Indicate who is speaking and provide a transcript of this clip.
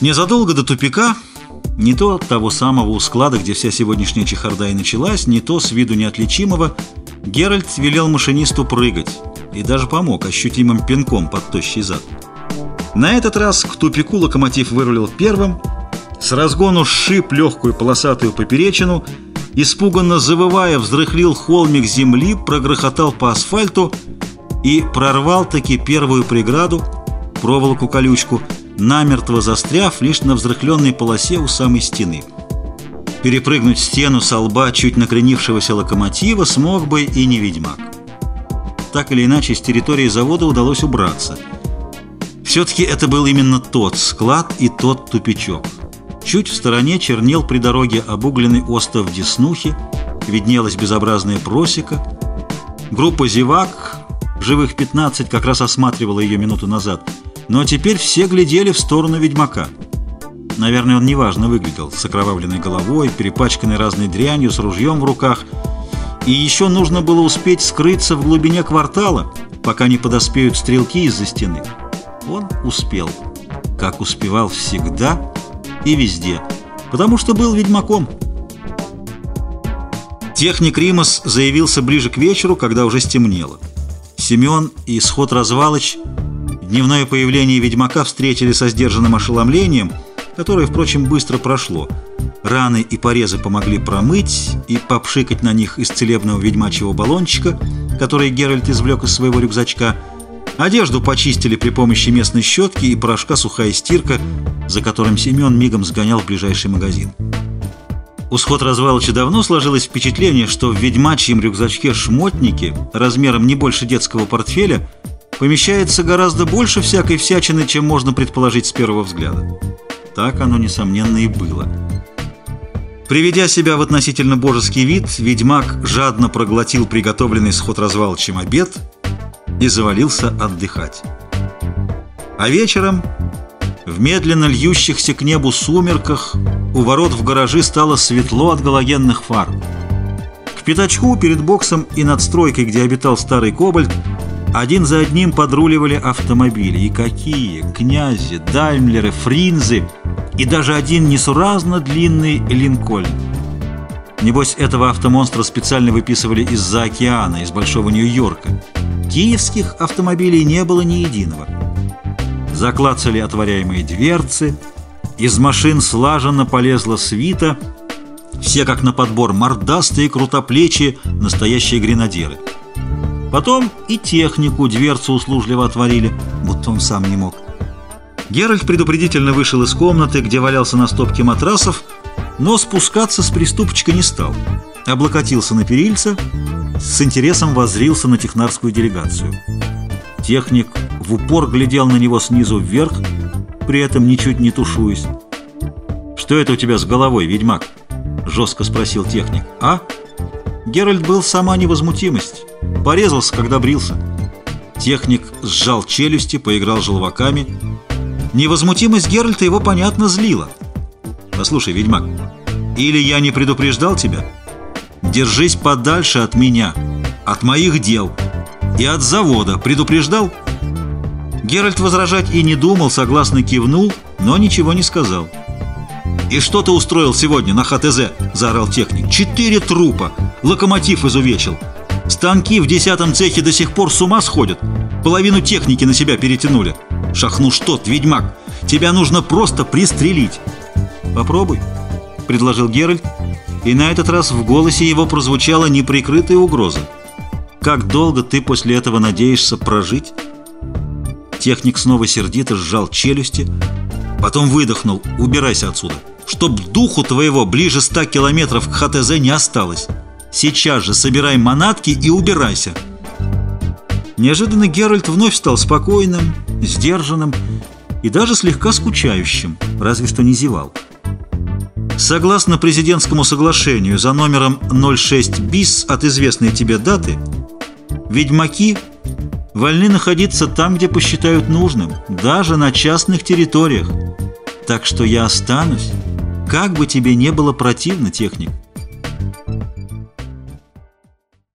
Speaker 1: Незадолго до тупика, не то от того самого склада, где вся сегодняшняя чехарда и началась, не то с виду неотличимого, Геральт велел машинисту прыгать и даже помог ощутимым пинком под тощий зад. На этот раз к тупику локомотив вырулил первым, с разгону сшиб легкую полосатую поперечину, испуганно завывая, вздрыхлил холмик земли, прогрохотал по асфальту и прорвал таки первую преграду, проволоку-колючку, намертво застряв лишь на взрыхленной полосе у самой стены. Перепрыгнуть стену со лба чуть накренившегося локомотива смог бы и не ведьмак. Так или иначе, с территории завода удалось убраться. Все-таки это был именно тот склад и тот тупичок. Чуть в стороне чернел при дороге обугленный остов Деснухи, виднелась безобразная просека. Группа зевак, живых 15, как раз осматривала ее минуту назад – но теперь все глядели в сторону ведьмака. Наверное, он неважно выглядел, с окровавленной головой, перепачканной разной дрянью, с ружьем в руках. И еще нужно было успеть скрыться в глубине квартала, пока не подоспеют стрелки из-за стены. Он успел, как успевал всегда и везде, потому что был ведьмаком. Техник Римас заявился ближе к вечеру, когда уже стемнело. Семен и Сход Развалыч Дневное появление ведьмака встретили со сдержанным ошеломлением, которое, впрочем, быстро прошло. Раны и порезы помогли промыть и попшикать на них из целебного ведьмачьего баллончика, который Геральт извлек из своего рюкзачка. Одежду почистили при помощи местной щетки и порошка «Сухая стирка», за которым Семен мигом сгонял в ближайший магазин. У сход развалоча давно сложилось впечатление, что в ведьмачьем рюкзачке шмотники размером не больше детского портфеля – помещается гораздо больше всякой всячины, чем можно предположить с первого взгляда. Так оно, несомненно, и было. Приведя себя в относительно божеский вид, ведьмак жадно проглотил приготовленный сход развалчем обед и завалился отдыхать. А вечером, в медленно льющихся к небу сумерках, у ворот в гаражи стало светло от галогенных фар. К пятачку перед боксом и надстройкой, где обитал старый кобальт, один за одним подруливали автомобили. И какие! Князи, даймлеры, фринзы и даже один несуразно длинный линкольн. Небось, этого автомонстра специально выписывали из-за океана, из Большого Нью-Йорка. Киевских автомобилей не было ни единого. Заклацали отворяемые дверцы, из машин слаженно полезла свита, все как на подбор мордастые, крутоплечие, настоящие гренадеры. Потом и технику дверцу услужливо отворили, будто он сам не мог. Геральт предупредительно вышел из комнаты, где валялся на стопке матрасов, но спускаться с приступочка не стал. Облокотился на перильце, с интересом воззрился на технарскую делегацию. Техник в упор глядел на него снизу вверх, при этом ничуть не тушуясь. «Что это у тебя с головой, ведьмак?» — жестко спросил техник. «А?» Геральт был сама невозмутимость. Порезался, когда брился. Техник сжал челюсти, поиграл желваками. Невозмутимость Геральта его, понятно, злила. «Послушай, ведьмак, или я не предупреждал тебя? Держись подальше от меня, от моих дел и от завода. Предупреждал?» Геральт возражать и не думал, согласно кивнул, но ничего не сказал. «И что ты устроил сегодня на ХТЗ?» – заорал техник. «Четыре трупа! Локомотив изувечил!» Станки в десятом цехе до сих пор с ума сходят. Половину техники на себя перетянули. Шахнуш тот, ведьмак. Тебя нужно просто пристрелить. Попробуй, предложил Геральт, и на этот раз в голосе его прозвучала неприкрытая угроза. Как долго ты после этого надеешься прожить? Техник снова сердито сжал челюсти, потом выдохнул. Убирайся отсюда, чтоб духу твоего ближе ста километров к ХТЗ не осталось. Сейчас же собирай манатки и убирайся!» Неожиданно Геральт вновь стал спокойным, сдержанным и даже слегка скучающим, разве что не зевал. Согласно президентскому соглашению за номером 06 БИС от известной тебе даты, ведьмаки вольны находиться там, где посчитают нужным, даже на частных территориях. Так что я останусь, как бы тебе не было противно, техник.